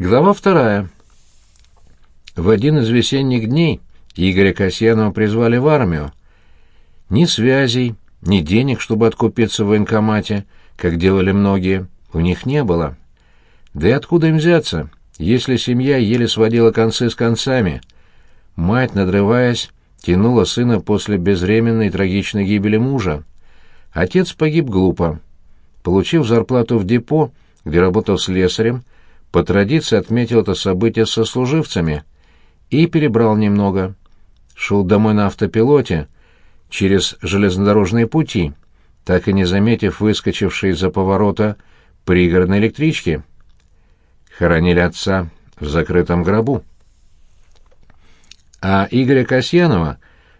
Глава вторая. В один из весенних дней Игоря Касьянова призвали в армию. Ни связей, ни денег, чтобы откупиться в военкомате, как делали многие, у них не было. Да и откуда им взяться, если семья еле сводила концы с концами? Мать, надрываясь, тянула сына после безвременной трагичной гибели мужа. Отец погиб глупо. Получив зарплату в депо, где работал слесарем, по традиции отметил это событие со служивцами и перебрал немного. Шел домой на автопилоте через железнодорожные пути, так и не заметив выскочившей из-за поворота пригородной электрички. Хоронили отца в закрытом гробу. А Игоря Касьянова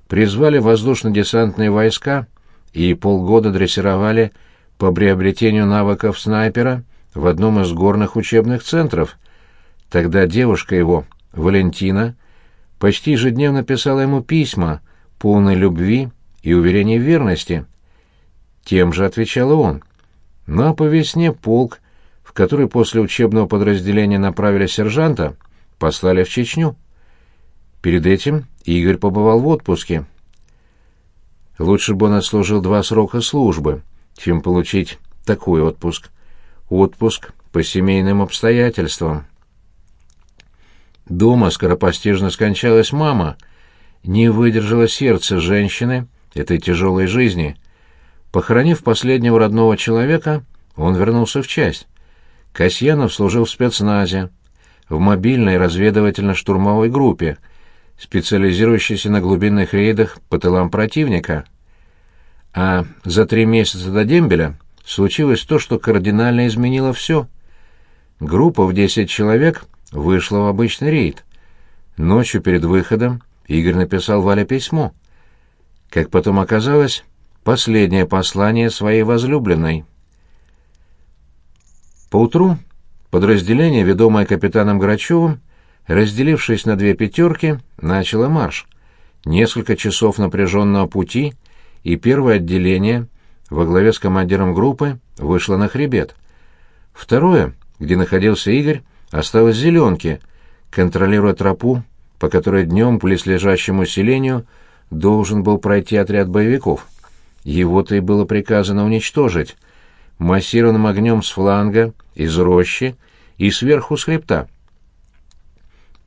призвали воздушно-десантные войска и полгода дрессировали по приобретению навыков снайпера в одном из горных учебных центров. Тогда девушка его, Валентина, почти ежедневно писала ему письма, полные любви и уверений в верности. Тем же отвечал он. Но по весне полк, в который после учебного подразделения направили сержанта, послали в Чечню. Перед этим Игорь побывал в отпуске. Лучше бы он отслужил два срока службы, чем получить такой отпуск отпуск по семейным обстоятельствам. Дома скоропостижно скончалась мама. Не выдержало сердце женщины этой тяжелой жизни. Похоронив последнего родного человека, он вернулся в часть. Касьянов служил в спецназе, в мобильной разведывательно-штурмовой группе, специализирующейся на глубинных рейдах по тылам противника. А за три месяца до дембеля случилось то, что кардинально изменило все. Группа в десять человек вышла в обычный рейд. Ночью перед выходом Игорь написал Вале письмо. Как потом оказалось, последнее послание своей возлюбленной. Поутру подразделение, ведомое капитаном Грачевым, разделившись на две пятерки, начало марш. Несколько часов напряженного пути, и первое отделение — во главе с командиром группы вышла на хребет. Второе, где находился Игорь, осталось в зеленке, контролируя тропу, по которой днем близлежащему селению должен был пройти отряд боевиков. Его-то и было приказано уничтожить массированным огнем с фланга, из рощи и сверху с хребта.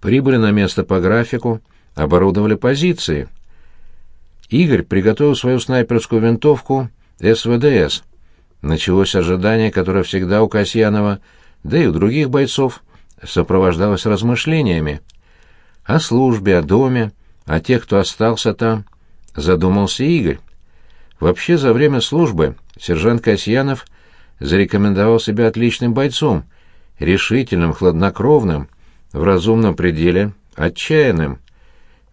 Прибыли на место по графику, оборудовали позиции. Игорь приготовил свою снайперскую винтовку СВДС. Началось ожидание, которое всегда у Касьянова, да и у других бойцов, сопровождалось размышлениями. О службе, о доме, о тех, кто остался там, задумался Игорь. Вообще, за время службы сержант Касьянов зарекомендовал себя отличным бойцом, решительным, хладнокровным, в разумном пределе, отчаянным.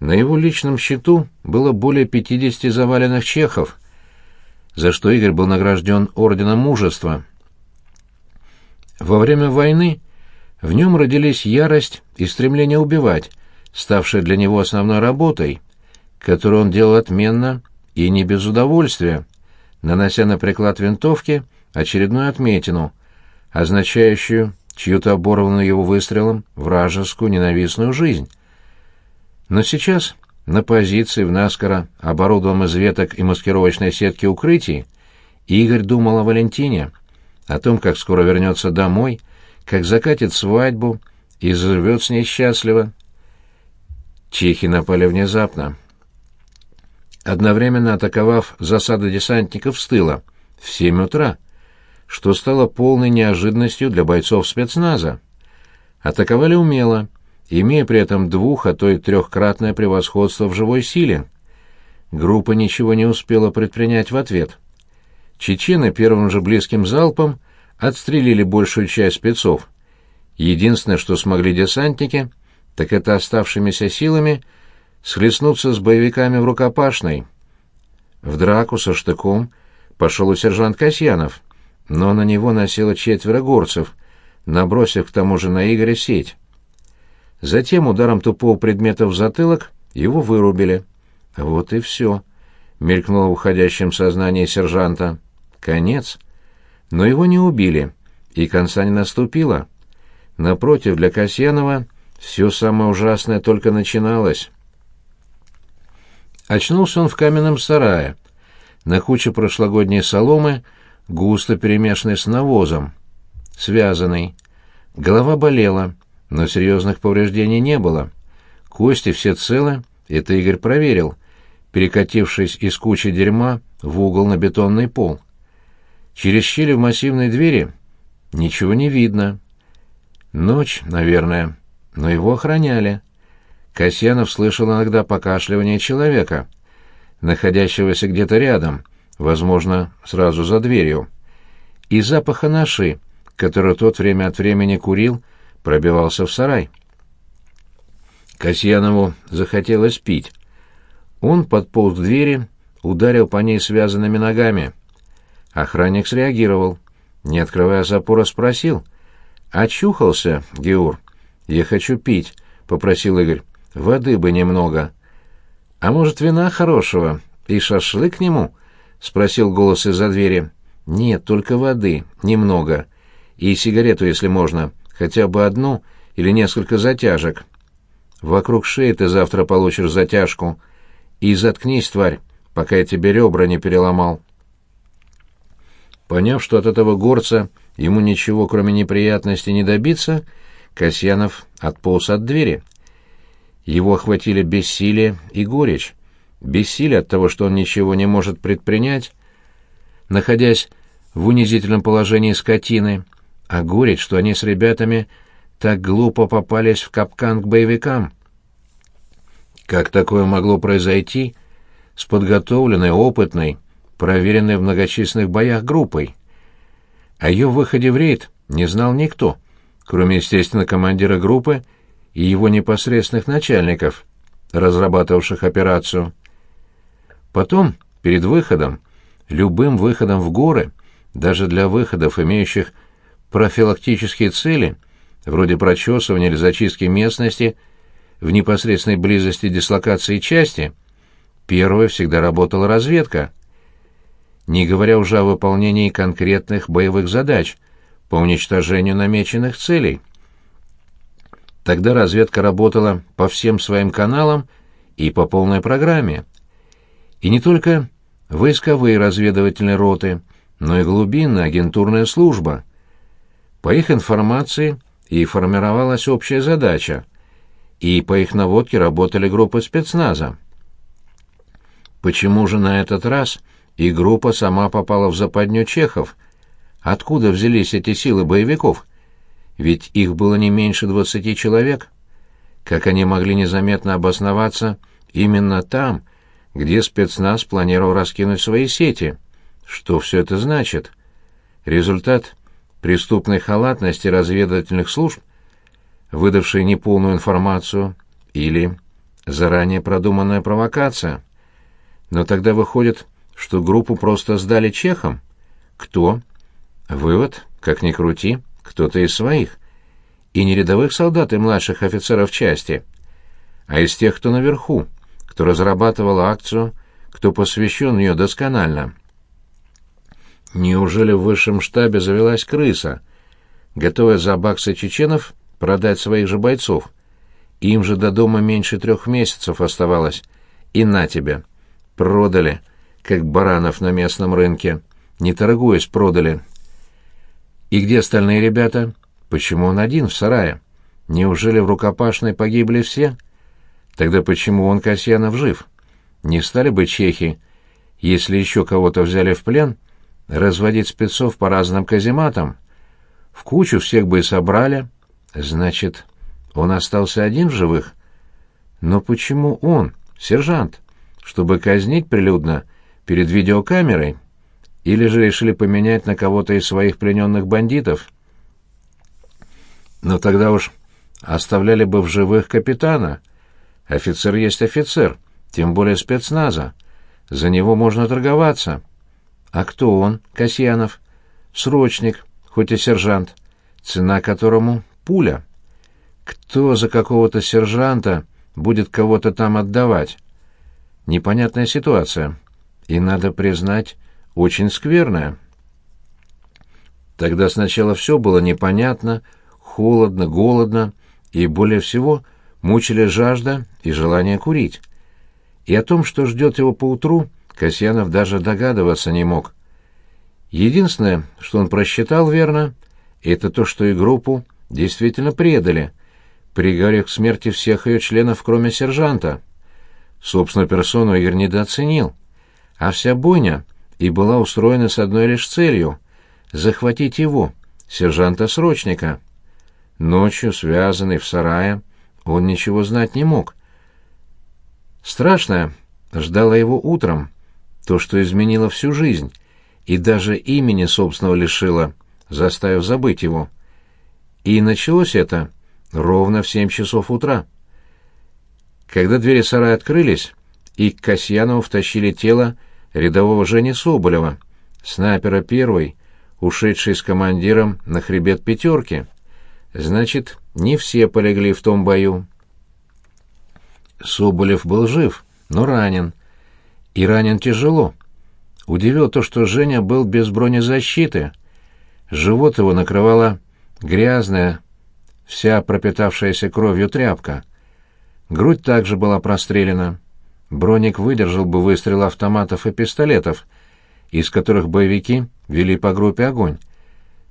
На его личном счету было более 50 заваленных чехов — за что Игорь был награжден Орденом Мужества. Во время войны в нем родились ярость и стремление убивать, ставшие для него основной работой, которую он делал отменно и не без удовольствия, нанося на приклад винтовки очередную отметину, означающую чью-то оборванную его выстрелом вражескую ненавистную жизнь. Но сейчас на позиции в наскоро оборудованном из веток и маскировочной сетки укрытий, Игорь думал о Валентине, о том, как скоро вернется домой, как закатит свадьбу и заживет с ней счастливо. Чехи напали внезапно. Одновременно атаковав засады десантников с тыла в семь утра, что стало полной неожиданностью для бойцов спецназа. Атаковали умело, имея при этом двух, а то и трехкратное превосходство в живой силе. Группа ничего не успела предпринять в ответ. Чечены первым же близким залпом отстрелили большую часть спецов. Единственное, что смогли десантники, так это оставшимися силами схлестнуться с боевиками в рукопашной. В драку со штыком пошел и сержант Касьянов, но на него носило четверо горцев, набросив к тому же на Игоря сеть. Затем ударом тупого предмета в затылок его вырубили. Вот и все. Мелькнуло в уходящем сознании сержанта. Конец. Но его не убили, и конца не наступило. Напротив, для Касьянова все самое ужасное только начиналось. Очнулся он в каменном сарае, на куче прошлогодней соломы, густо перемешанной с навозом, связанный. Голова болела, но серьезных повреждений не было. Кости все целы, это Игорь проверил, перекатившись из кучи дерьма в угол на бетонный пол. Через щели в массивной двери ничего не видно. Ночь, наверное, но его охраняли. Касьянов слышал иногда покашливание человека, находящегося где-то рядом, возможно, сразу за дверью, и запах анаши, который тот время от времени курил, пробивался в сарай. Касьянову захотелось пить. Он подполз к двери, ударил по ней связанными ногами. Охранник среагировал. Не открывая запора, спросил. «Очухался, Геур?» «Я хочу пить», — попросил Игорь. «Воды бы немного». «А может, вина хорошего? И шашлык к нему?» — спросил голос из-за двери. «Нет, только воды, немного. И сигарету, если можно, хотя бы одну или несколько затяжек. Вокруг шеи ты завтра получишь затяжку. И заткнись, тварь, пока я тебе ребра не переломал». Поняв, что от этого горца ему ничего, кроме неприятностей, не добиться, Касьянов отполз от двери. Его охватили бессилие и горечь. Бессилие от того, что он ничего не может предпринять, находясь в унизительном положении скотины, а горечь, что они с ребятами так глупо попались в капкан к боевикам. Как такое могло произойти с подготовленной, опытной, проверенной в многочисленных боях группой. О ее выходе в рейд не знал никто, кроме, естественно, командира группы и его непосредственных начальников, разрабатывавших операцию. Потом, перед выходом, любым выходом в горы, даже для выходов, имеющих профилактические цели, вроде прочесывания или зачистки местности в непосредственной близости дислокации части, первой всегда работала разведка — не говоря уже о выполнении конкретных боевых задач по уничтожению намеченных целей. Тогда разведка работала по всем своим каналам и по полной программе. И не только войсковые разведывательные роты, но и глубинная агентурная служба. По их информации и формировалась общая задача, и по их наводке работали группы спецназа. Почему же на этот раз и группа сама попала в западню чехов. Откуда взялись эти силы боевиков? Ведь их было не меньше двадцати человек. Как они могли незаметно обосноваться именно там, где спецназ планировал раскинуть свои сети? Что все это значит? Результат преступной халатности разведывательных служб, выдавшей неполную информацию, или заранее продуманная провокация. Но тогда выходит, что группу просто сдали чехам? Кто? Вывод, как ни крути, кто-то из своих. И не рядовых солдат и младших офицеров части, а из тех, кто наверху, кто разрабатывал акцию, кто посвящен в нее досконально. Неужели в высшем штабе завелась крыса, готовая за баксы чеченов продать своих же бойцов? Им же до дома меньше трех месяцев оставалось. И на тебе. Продали как баранов на местном рынке. Не торгуясь, продали. И где остальные ребята? Почему он один в сарае? Неужели в рукопашной погибли все? Тогда почему он, Касьянов, жив? Не стали бы чехи, если еще кого-то взяли в плен, разводить спецов по разным казематам? В кучу всех бы и собрали. Значит, он остался один в живых? Но почему он, сержант? Чтобы казнить прилюдно — перед видеокамерой? Или же решили поменять на кого-то из своих плененных бандитов? Но тогда уж оставляли бы в живых капитана. Офицер есть офицер, тем более спецназа. За него можно торговаться. А кто он, Касьянов? Срочник, хоть и сержант, цена которому — пуля. Кто за какого-то сержанта будет кого-то там отдавать? Непонятная ситуация и, надо признать, очень скверная. Тогда сначала все было непонятно, холодно, голодно, и более всего мучили жажда и желание курить. И о том, что ждет его поутру, Касьянов даже догадываться не мог. Единственное, что он просчитал верно, это то, что и группу действительно предали, приговорив к смерти всех ее членов, кроме сержанта. Собственную персону Игорь недооценил, а вся бойня и была устроена с одной лишь целью — захватить его, сержанта-срочника. Ночью, связанный в сарае, он ничего знать не мог. Страшное ждало его утром, то, что изменило всю жизнь, и даже имени собственного лишило, заставив забыть его. И началось это ровно в семь часов утра. Когда двери сарая открылись, и к Касьянову втащили тело рядового Жени Соболева, снайпера первой, ушедшей с командиром на хребет пятерки. Значит, не все полегли в том бою. Соболев был жив, но ранен. И ранен тяжело. Удивило то, что Женя был без бронезащиты. Живот его накрывала грязная, вся пропитавшаяся кровью тряпка. Грудь также была прострелена. Броник выдержал бы выстрелы автоматов и пистолетов, из которых боевики вели по группе огонь.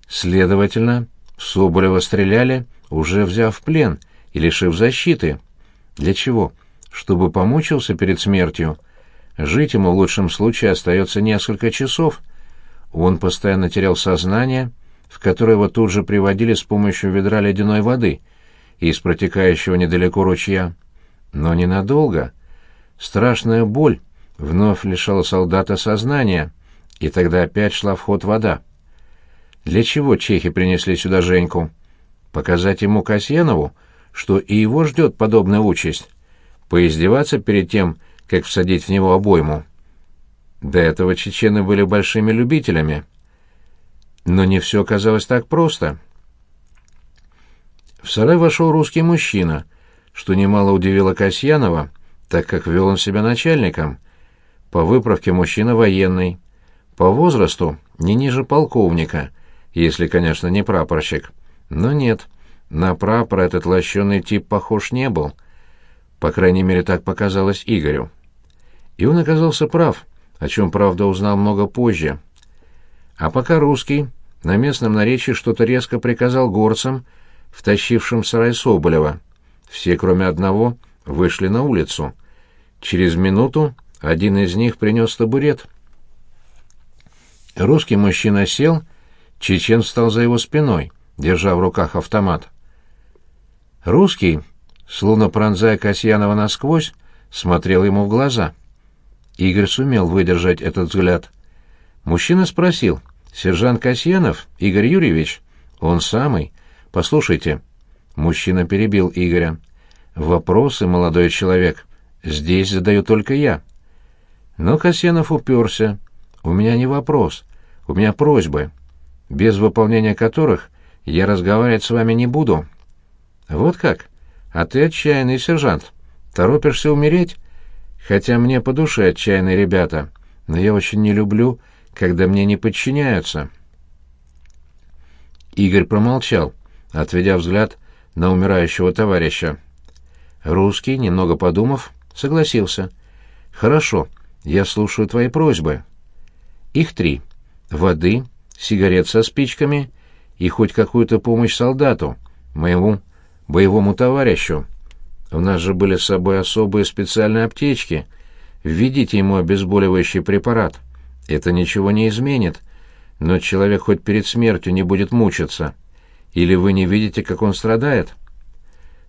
Следовательно, Соболева стреляли, уже взяв в плен и лишив защиты. Для чего? Чтобы помучился перед смертью. Жить ему в лучшем случае остается несколько часов. Он постоянно терял сознание, в которое его тут же приводили с помощью ведра ледяной воды из протекающего недалеко ручья. Но ненадолго. Страшная боль вновь лишала солдата сознания, и тогда опять шла в ход вода. Для чего чехи принесли сюда Женьку? Показать ему Касьянову, что и его ждет подобная участь? Поиздеваться перед тем, как всадить в него обойму? До этого чечены были большими любителями. Но не все оказалось так просто. В сарай вошел русский мужчина, что немало удивило Касьянова, так как вел он себя начальником. По выправке мужчина военный, по возрасту не ниже полковника, если, конечно, не прапорщик. Но нет, на прапора этот лощеный тип похож не был. По крайней мере, так показалось Игорю. И он оказался прав, о чем, правда, узнал много позже. А пока русский на местном наречии что-то резко приказал горцам, втащившим сарай Соболева. Все, кроме одного, вышли на улицу. Через минуту один из них принес табурет. Русский мужчина сел, чечен встал за его спиной, держа в руках автомат. Русский, словно пронзая Касьянова насквозь, смотрел ему в глаза. Игорь сумел выдержать этот взгляд. Мужчина спросил, «Сержант Касьянов, Игорь Юрьевич?» «Он самый. Послушайте». Мужчина перебил Игоря. Вопросы, молодой человек, здесь задаю только я. Но Касьянов уперся. У меня не вопрос, у меня просьбы, без выполнения которых я разговаривать с вами не буду. Вот как? А ты отчаянный сержант. Торопишься умереть? Хотя мне по душе отчаянные ребята, но я очень не люблю, когда мне не подчиняются. Игорь промолчал, отведя взгляд на умирающего товарища. Русский, немного подумав, согласился. «Хорошо, я слушаю твои просьбы. Их три. Воды, сигарет со спичками и хоть какую-то помощь солдату, моему боевому товарищу. У нас же были с собой особые специальные аптечки. Введите ему обезболивающий препарат. Это ничего не изменит, но человек хоть перед смертью не будет мучиться. Или вы не видите, как он страдает?»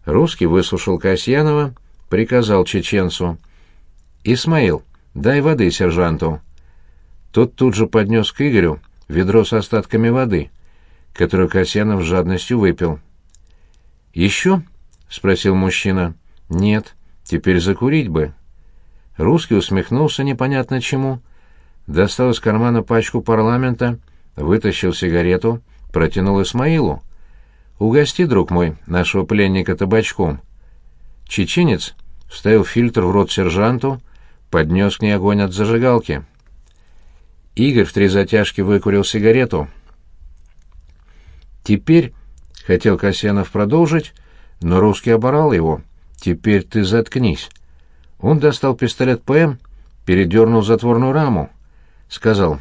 Русский выслушал Касьянова, приказал чеченцу. «Исмаил, дай воды сержанту». Тот тут же поднес к Игорю ведро с остатками воды, которую Касьянов с жадностью выпил. «Еще?» — спросил мужчина. «Нет, теперь закурить бы». Русский усмехнулся непонятно чему, достал из кармана пачку парламента, вытащил сигарету, протянул Исмаилу. Угости, друг мой, нашего пленника табачком. Чеченец вставил фильтр в рот сержанту, поднес к ней огонь от зажигалки. Игорь в три затяжки выкурил сигарету. Теперь, Хотел Касьянов продолжить, но русский оборал его. «Теперь ты заткнись». Он достал пистолет ПМ, передернул затворную раму. Сказал,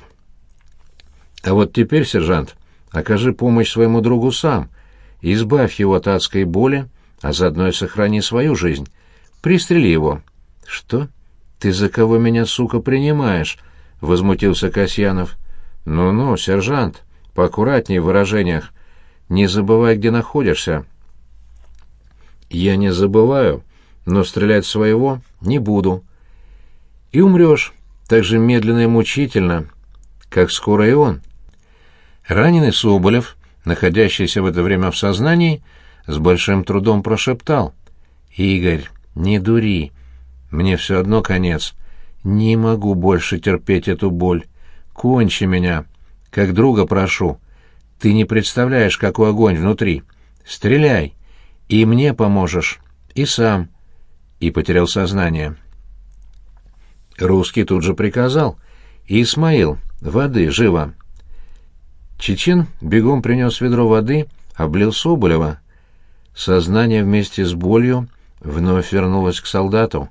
«А вот теперь, сержант, окажи помощь своему другу сам, избавь его от адской боли, а заодно и сохрани свою жизнь. Пристрели его». «Что? Ты за кого меня, сука, принимаешь?» — возмутился Касьянов. «Ну-ну, сержант, поаккуратнее в выражениях. Не забывай, где находишься». «Я не забываю, но стрелять своего не буду». «И умрешь, так же медленно и мучительно, как скоро и он». Раненый Соболев, находящийся в это время в сознании, с большим трудом прошептал. «Игорь, не дури. Мне все одно конец. Не могу больше терпеть эту боль. Кончи меня. Как друга прошу. Ты не представляешь, какой огонь внутри. Стреляй. И мне поможешь. И сам. И потерял сознание. Русский тут же приказал. «Исмаил, воды, живо!» Чечен бегом принес ведро воды, облил Соболева. Сознание вместе с болью вновь вернулось к солдату.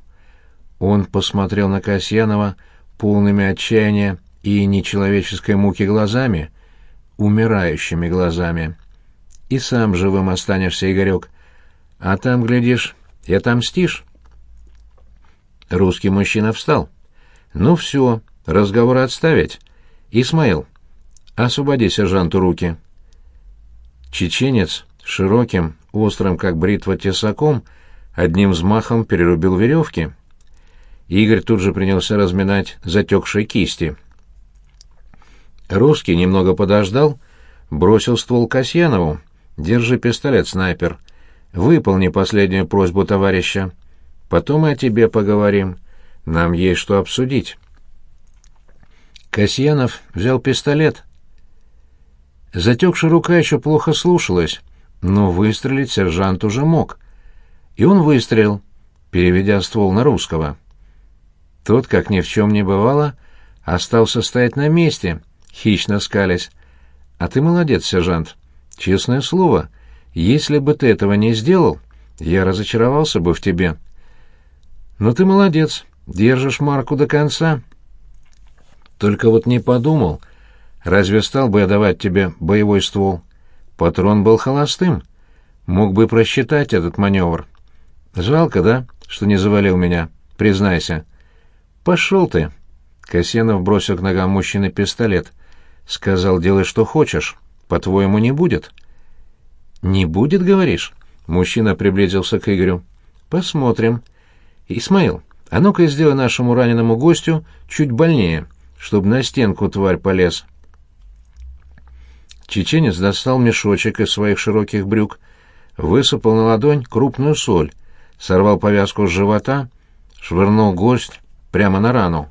Он посмотрел на Касьянова полными отчаяния и нечеловеческой муки глазами, умирающими глазами. «И сам живым останешься, Игорек. А там, глядишь, и отомстишь». Русский мужчина встал. «Ну все, разговор отставить. Исмаил, освободи сержанту руки». Чеченец широким, острым, как бритва, тесаком одним взмахом перерубил веревки. Игорь тут же принялся разминать затекшие кисти. Русский немного подождал, бросил ствол Касьянову. «Держи пистолет, снайпер. Выполни последнюю просьбу товарища. Потом и о тебе поговорим. Нам есть что обсудить». Касьянов взял пистолет. Затекшая рука еще плохо слушалась, но выстрелить сержант уже мог. И он выстрелил, переведя ствол на русского. Тот, как ни в чем не бывало, остался стоять на месте, хищно скалясь. «А ты молодец, сержант. Честное слово, если бы ты этого не сделал, я разочаровался бы в тебе. Но ты молодец, держишь марку до конца. Только вот не подумал, разве стал бы я давать тебе боевой ствол? Патрон был холостым. Мог бы просчитать этот маневр. Жалко, да, что не завалил меня? Признайся». «Пошел ты!» Касьянов бросил к ногам мужчины пистолет. «Сказал, делай, что хочешь. По-твоему, не будет?» «Не будет, говоришь?» Мужчина приблизился к Игорю. «Посмотрим. Исмаил, а ну-ка сделай нашему раненому гостю чуть больнее, чтобы на стенку тварь полез». Чеченец достал мешочек из своих широких брюк, высыпал на ладонь крупную соль, сорвал повязку с живота, швырнул гость прямо на рану.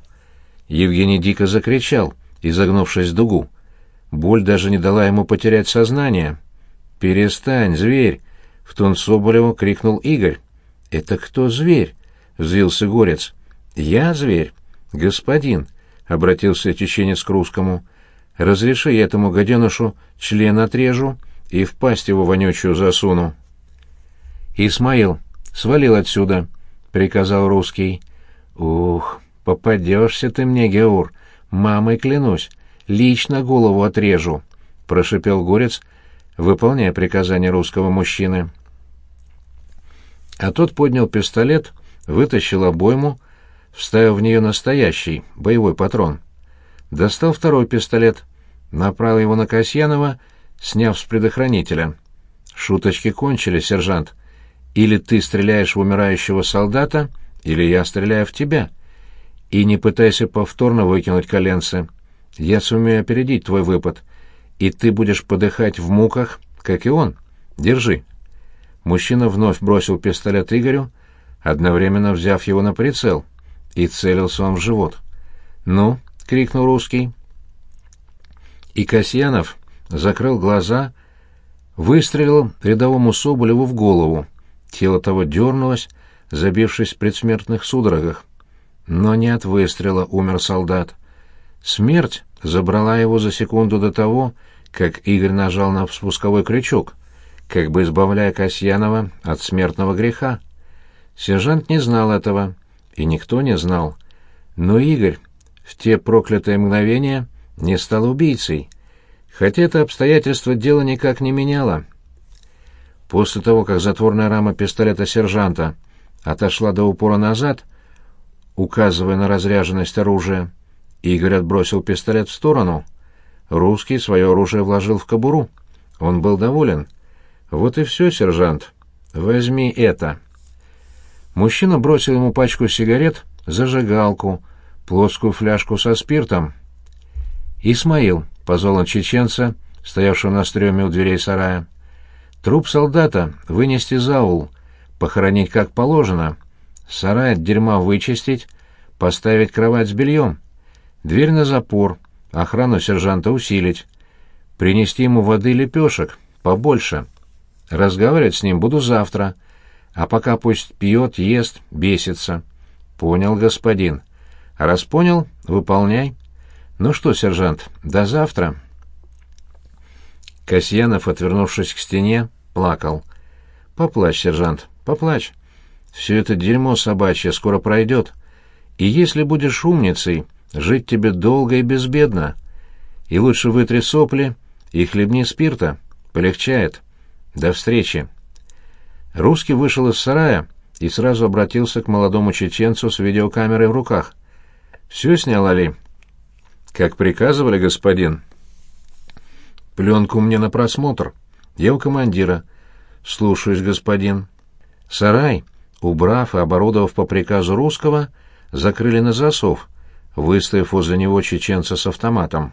Евгений дико закричал, изогнувшись в дугу. Боль даже не дала ему потерять сознание. «Перестань, зверь!» — в тон Соболеву крикнул Игорь. «Это кто зверь?» — взвился горец. «Я зверь?» «Господин!» — обратился чеченец к русскому. «Разреши я этому гаденышу член отрежу и в пасть его вонючую засуну». «Исмаил, свалил отсюда!» — приказал русский. «Ух, попадешься ты мне, Геур, мамой клянусь, лично голову отрежу», — прошипел горец, выполняя приказание русского мужчины. А тот поднял пистолет, вытащил обойму, вставил в нее настоящий, боевой патрон. Достал второй пистолет, направил его на Касьянова, сняв с предохранителя. «Шуточки кончились, сержант. Или ты стреляешь в умирающего солдата, — или я стреляю в тебя. И не пытайся повторно выкинуть коленцы. Я сумею опередить твой выпад, и ты будешь подыхать в муках, как и он. Держи». Мужчина вновь бросил пистолет Игорю, одновременно взяв его на прицел, и целился он в живот. «Ну?» — крикнул русский. И Касьянов закрыл глаза, выстрелил рядовому Соболеву в голову. Тело того дернулось, забившись в предсмертных судорогах. Но не от выстрела умер солдат. Смерть забрала его за секунду до того, как Игорь нажал на спусковой крючок. как бы избавляя Касьянова от смертного греха. Сержант не знал этого, и никто не знал. Но Игорь в те проклятые мгновения не стал убийцей, хотя это обстоятельство дело никак не меняло. После того, как затворная рама пистолета сержанта отошла до упора назад, указывая на разряженность оружия, Игорь отбросил пистолет в сторону. Русский свое оружие вложил в кобуру. Он был доволен. «Вот и все, сержант. Возьми это». Мужчина бросил ему пачку сигарет, зажигалку, плоскую фляжку со спиртом. «Исмаил», — позвал он чеченца, стоявшего на стреме у дверей сарая. «Труп солдата вынести за ул, похоронить как положено, сарай от дерьма вычистить, поставить кровать с бельем, дверь на запор, охрану сержанта усилить, принести ему воды и лепешек, побольше. Разговаривать с ним буду завтра, а пока пусть пьет, ест, бесится». «Понял, господин. Раз понял, выполняй». «Ну что, сержант, до завтра». Касьянов, отвернувшись к стене, плакал. «Поплачь, сержант, поплачь. Все это дерьмо собачье скоро пройдет. И если будешь умницей, жить тебе долго и безбедно. И лучше вытри сопли и хлебни спирта. Полегчает. До встречи». Русский вышел из сарая и сразу обратился к молодому чеченцу с видеокамерой в руках. «Все снял Али?» «Как приказывали, господин?» «Пленку мне на просмотр. Я у командира». «Слушаюсь, господин». Сарай, убрав и оборудовав по приказу русского, закрыли на засов, выставив возле него чеченца с автоматом.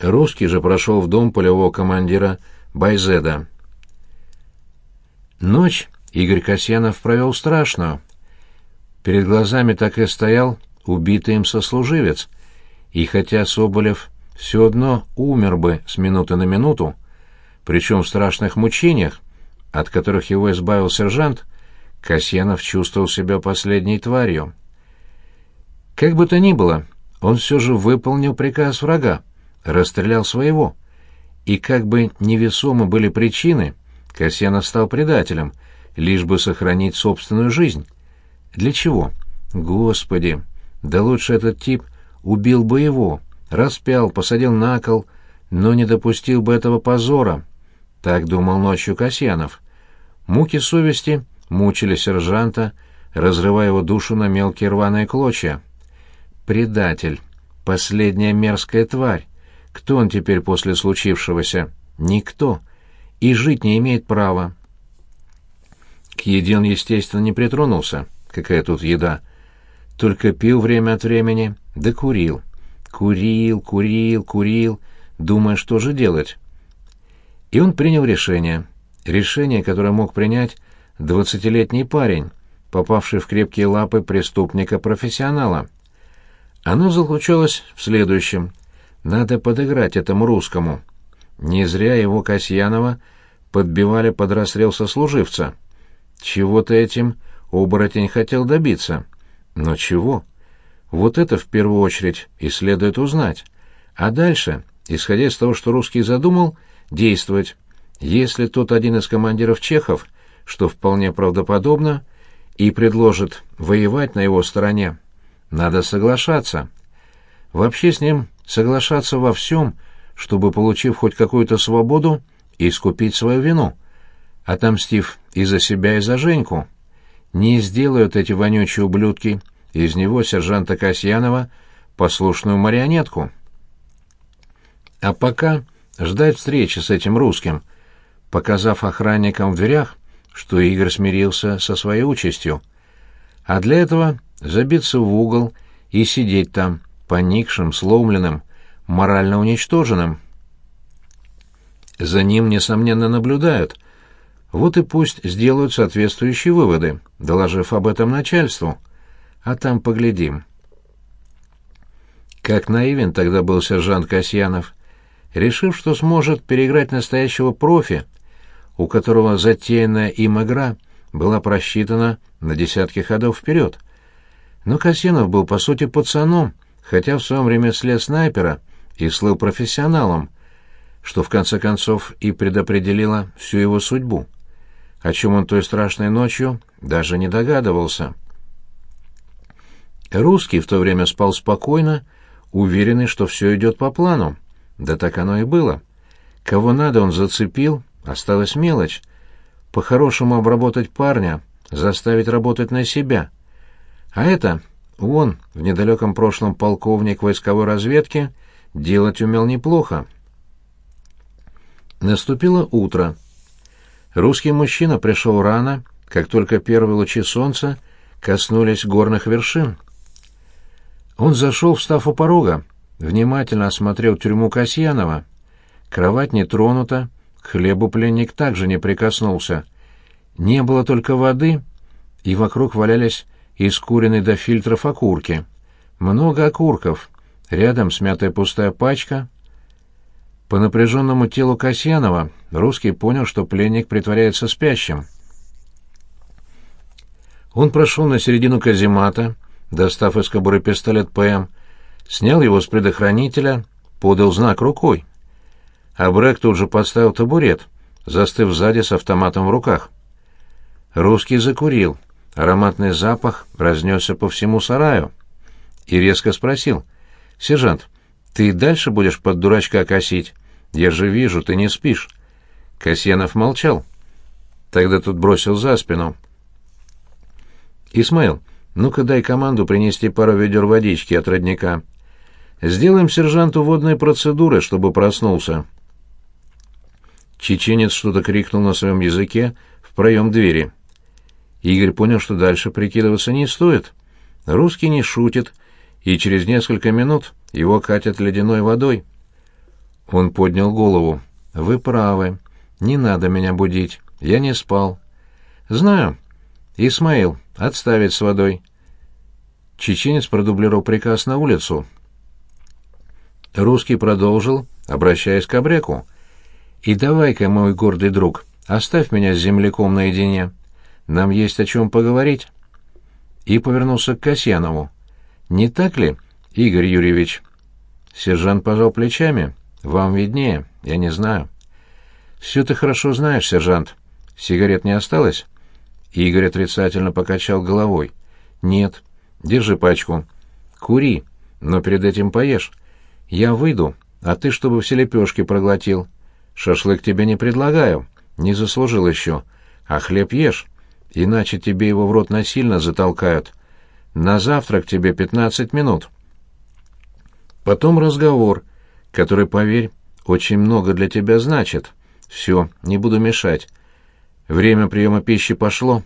Русский же прошел в дом полевого командира Байзеда. Ночь Игорь Касьянов провел страшную. Перед глазами так и стоял убитый им сослуживец, и хотя Соболев все одно умер бы с минуты на минуту, причем в страшных мучениях, от которых его избавил сержант, Касьянов чувствовал себя последней тварью. Как бы то ни было, он все же выполнил приказ врага, расстрелял своего. И как бы невесомы были причины, Касьянов стал предателем, лишь бы сохранить собственную жизнь. Для чего? Господи, да лучше этот тип убил бы его, распял, посадил на кол, но не допустил бы этого позора. Так думал ночью Касьянов. Муки совести мучили сержанта, разрывая его душу на мелкие рваные клочья. Предатель, последняя мерзкая тварь. Кто он теперь после случившегося? Никто. И жить не имеет права. К еде он, естественно, не притронулся. Какая тут еда? Только пил время от времени, да курил. Курил, курил, курил, думая, что же делать. И он принял решение. Решение, которое мог принять двадцатилетний парень, попавший в крепкие лапы преступника-профессионала. Оно заключалось в следующем. Надо подыграть этому русскому. Не зря его Касьянова подбивали под расстрел сослуживца. Чего-то этим оборотень хотел добиться. Но чего? Вот это в первую очередь и следует узнать. А дальше, исходя из того, что русский задумал, действовать. Если тот один из командиров чехов, что вполне правдоподобно, и предложит воевать на его стороне, надо соглашаться. Вообще с ним соглашаться во всем, чтобы, получив хоть какую-то свободу, искупить свою вину, отомстив и за себя, и за Женьку. Не сделают эти вонючие ублюдки из него сержанта Касьянова послушную марионетку. А пока ждать встречи с этим русским, показав охранникам в дверях, что Игорь смирился со своей участью. А для этого забиться в угол и сидеть там, поникшим, сломленным, морально уничтоженным. За ним, несомненно, наблюдают, вот и пусть сделают соответствующие выводы, доложив об этом начальству. А там поглядим. Как наивен тогда был сержант Касьянов, решив, что сможет переиграть настоящего профи, у которого затеянная им игра была просчитана на десятки ходов вперед. Но Касьянов был, по сути, пацаном, хотя в своем ремесле снайпера и слыл профессионалом. что в конце концов и предопределило всю его судьбу, о чем он той страшной ночью даже не догадывался. Русский в то время спал спокойно, уверенный, что все идет по плану. Да так оно и было. Кого надо, он зацепил, осталась мелочь. По-хорошему обработать парня, заставить работать на себя. А это, он, в недалеком прошлом полковник войсковой разведки, делать умел неплохо. Наступило утро. Русский мужчина пришел рано, как только первые лучи солнца коснулись горных вершин. Он зашел, встав у порога, внимательно осмотрел тюрьму Касьянова. Кровать не тронута, к хлебу пленник также не прикоснулся. Не было только воды, и вокруг валялись искуренные до фильтров окурки. Много окурков. Рядом смятая пустая пачка. По напряженному телу Касьянова русский понял, что пленник притворяется спящим. Он прошел на середину каземата, достав из кобуры пистолет ПМ, снял его с предохранителя, подал знак рукой. А Брэк тут же поставил табурет, застыв сзади с автоматом в руках. Русский закурил. Ароматный запах разнесся по всему сараю. И резко спросил. «Сержант, ты и дальше будешь под дурачка косить? Я же вижу, ты не спишь». Касьянов молчал. Тогда тут бросил за спину. «Исмаил, ну-ка дай команду принести пару ведер водички от родника. Сделаем сержанту водные процедуры, чтобы проснулся». Чеченец что-то крикнул на своем языке в проем двери. Игорь понял, что дальше прикидываться не стоит. Русский не шутит, и через несколько минут его катят ледяной водой. Он поднял голову. «Вы правы. Не надо меня будить. Я не спал». «Знаю. Исмаил, отставить с водой». Чеченец продублировал приказ на улицу. Русский продолжил, обращаясь к Абреку. «И давай-ка, мой гордый друг, оставь меня с земляком наедине. Нам есть о чем поговорить». И повернулся к Касьянову. «Не так ли, Игорь Юрьевич?» Сержант пожал плечами. «Вам виднее, я не знаю». «Все ты хорошо знаешь, сержант. Сигарет не осталось?» Игорь отрицательно покачал головой. «Нет. Держи пачку. Кури, но перед этим поешь. Я выйду, а ты чтобы все лепешки проглотил. Шашлык тебе не предлагаю, не заслужил еще. А хлеб ешь, иначе тебе его в рот насильно затолкают. На завтрак тебе пятнадцать минут. Потом разговор, который, поверь, очень много для тебя значит. Все, не буду мешать. Время приема пищи пошло.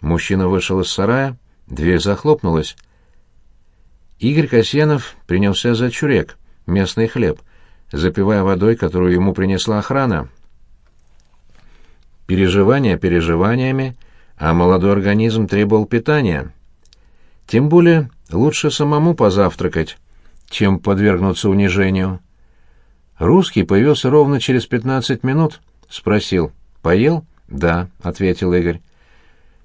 Мужчина вышел из сарая, дверь захлопнулась. Игорь Касьянов принялся за чурек, местный хлеб запивая водой, которую ему принесла охрана. Переживания переживаниями, а молодой организм требовал питания. Тем более лучше самому позавтракать, чем подвергнуться унижению. Русский появился ровно через пятнадцать минут, спросил «Поел?» «Да», — ответил Игорь.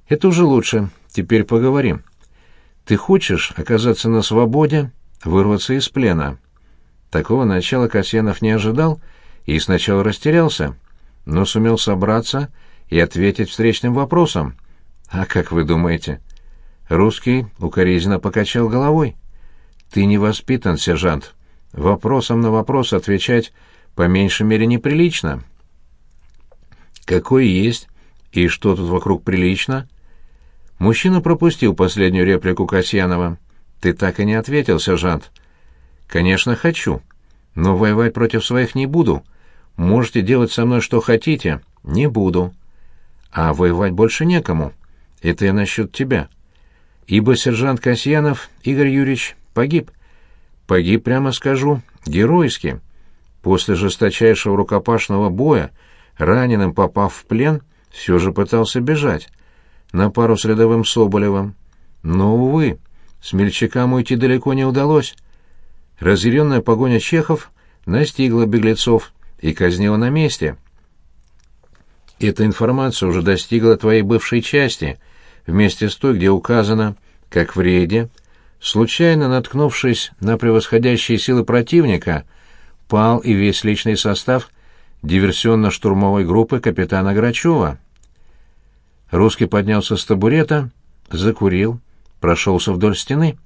«Это уже лучше. Теперь поговорим. Ты хочешь оказаться на свободе, вырваться из плена?» Такого начала Касьянов не ожидал и сначала растерялся, но сумел собраться и ответить встречным вопросом. «А как вы думаете?» Русский укоризненно покачал головой. «Ты не воспитан, сержант. Вопросом на вопрос отвечать по меньшей мере неприлично». «Какой есть? И что тут вокруг прилично?» Мужчина пропустил последнюю реплику Касьянова. «Ты так и не ответил, сержант». «Конечно, хочу. Но воевать против своих не буду. Можете делать со мной что хотите. Не буду. А воевать больше некому. Это я насчет тебя. Ибо сержант Касьянов Игорь Юрьевич погиб. Погиб, прямо скажу, геройски. После жесточайшего рукопашного боя, раненым попав в плен, все же пытался бежать. На пару с рядовым Соболевым. Но, увы, смельчакам уйти далеко не удалось. Разъяренная погоня чехов настигла беглецов и казнила на месте. Эта информация уже достигла твоей бывшей части, вместе с той, где указано, как в рейде, случайно наткнувшись на превосходящие силы противника, пал и весь личный состав диверсионно-штурмовой группы капитана Грачева. Русский поднялся с табурета, закурил, прошелся вдоль стены.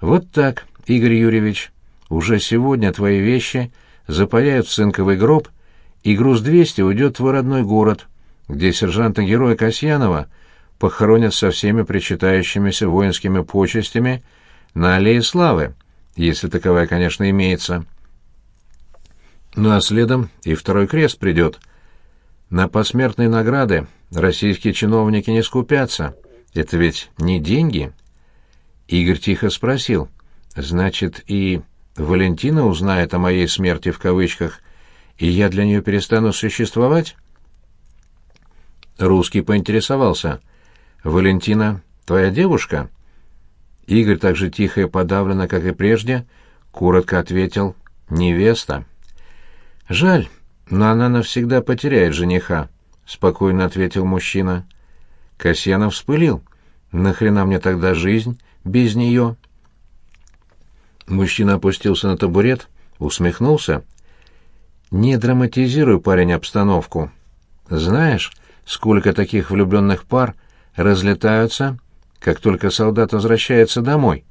«Вот так, Игорь Юрьевич, уже сегодня твои вещи запаяют в цинковый гроб, и груз 200 уйдет в твой родной город, где сержанта-героя Касьянова похоронят со всеми причитающимися воинскими почестями на Аллее Славы, если таковая, конечно, имеется. Ну а следом и второй крест придет. На посмертные награды российские чиновники не скупятся. Это ведь не деньги. Игорь тихо спросил. Значит, и Валентина узнает о моей смерти в кавычках, и я для нее перестану существовать? Русский поинтересовался. «Валентина, твоя девушка?» Игорь так же тихо и подавленно, как и прежде, коротко ответил «Невеста». «Жаль, но она навсегда потеряет жениха», — спокойно ответил мужчина. Касьянов вспылил. «Нахрена мне тогда жизнь без нее?» Мужчина опустился на табурет, усмехнулся. «Не драматизируй, парень, обстановку. Знаешь, сколько таких влюбленных пар разлетаются, как только солдат возвращается домой?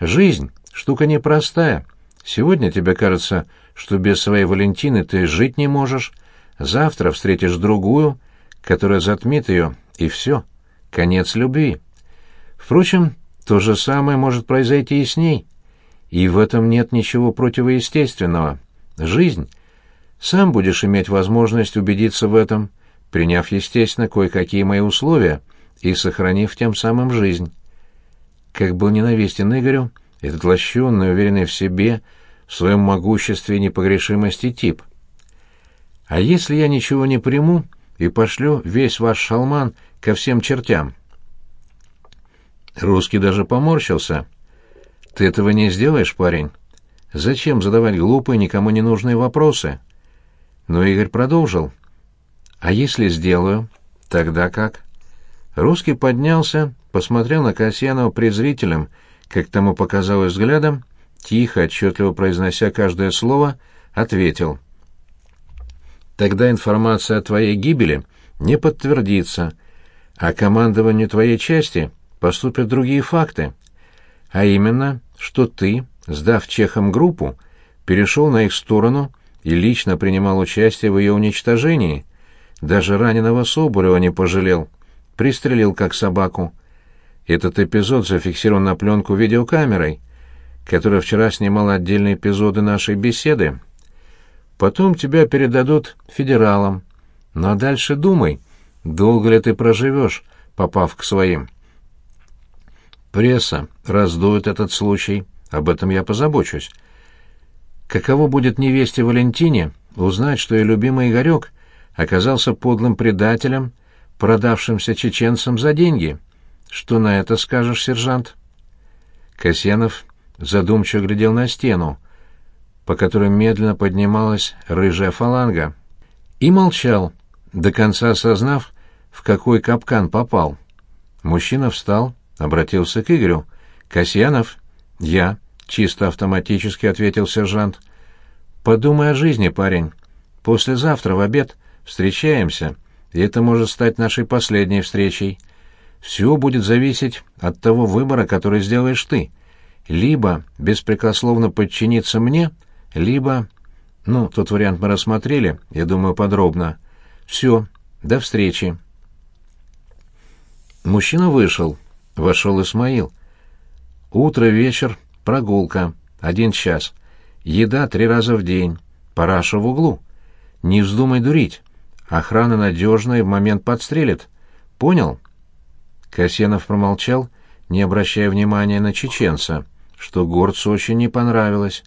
Жизнь — штука непростая. Сегодня тебе кажется, что без своей Валентины ты жить не можешь. Завтра встретишь другую, которая затмит ее, и все. Конец любви. Впрочем, то же самое может произойти и с ней. И в этом нет ничего противоестественного. Жизнь. Сам будешь иметь возможность убедиться в этом, приняв, естественно, кое-какие мои условия и сохранив тем самым жизнь. Как был ненавистен Игорю, этот лощенный, уверенный в себе, в своем могуществе и непогрешимости тип. А если я ничего не приму и пошлю весь ваш шалман ко всем чертям? Русский даже поморщился. Ты этого не сделаешь, парень? Зачем задавать глупые, никому не нужные вопросы? Но Игорь продолжил. А если сделаю, тогда как? Русский поднялся, посмотрел на Касьянова презрительным, как тому показалось взглядом, тихо, отчетливо произнося каждое слово, ответил. «Тогда информация о твоей гибели не подтвердится, а командованию твоей части поступят другие факты. А именно, что ты, сдав чехам группу, перешел на их сторону и лично принимал участие в ее уничтожении. Даже раненого Соболева не пожалел, пристрелил как собаку. Этот эпизод зафиксирован на пленку видеокамерой, которая вчера снимала отдельные эпизоды нашей беседы. Потом тебя передадут федералам. Ну а дальше думай, долго ли ты проживешь, попав к своим. Пресса раздует этот случай, об этом я позабочусь. Каково будет невесте Валентине узнать, что ее любимый Игорек оказался подлым предателем, продавшимся чеченцам за деньги? Что на это скажешь, сержант? Касьянов задумчиво глядел на стену, по которой медленно поднималась рыжая фаланга, и молчал, до конца осознав, в какой капкан попал. Мужчина встал, обратился к Игорю. «Касьянов?» «Я», — чисто автоматически ответил сержант. «Подумай о жизни, парень. Послезавтра в обед встречаемся, и это может стать нашей последней встречей. Все будет зависеть от того выбора, который сделаешь ты. Либо беспрекословно подчиниться мне, либо... Ну, тот вариант мы рассмотрели, я думаю, подробно. Все, до встречи». Мужчина вышел. Вошел Исмаил. Утро, вечер, прогулка, один час. Еда три раза в день. Параша в углу. Не вздумай дурить. Охрана надежная в момент подстрелит. Понял? Касьянов промолчал, не обращая внимания на чеченца, что горцу очень не понравилось.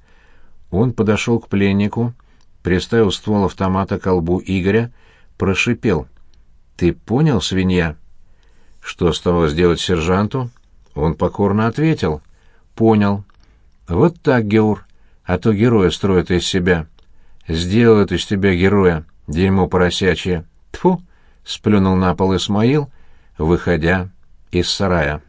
Он подошел к пленнику, приставил ствол автомата к колбу Игоря, прошипел. «Ты понял, свинья?» Что оставалось делать сержанту? Он покорно ответил. «Понял. Вот так, Геур, а то героя строят из себя. Сделают из тебя героя, дерьмо поросячье. Тфу!» — сплюнул на пол Исмаил, выходя из сарая.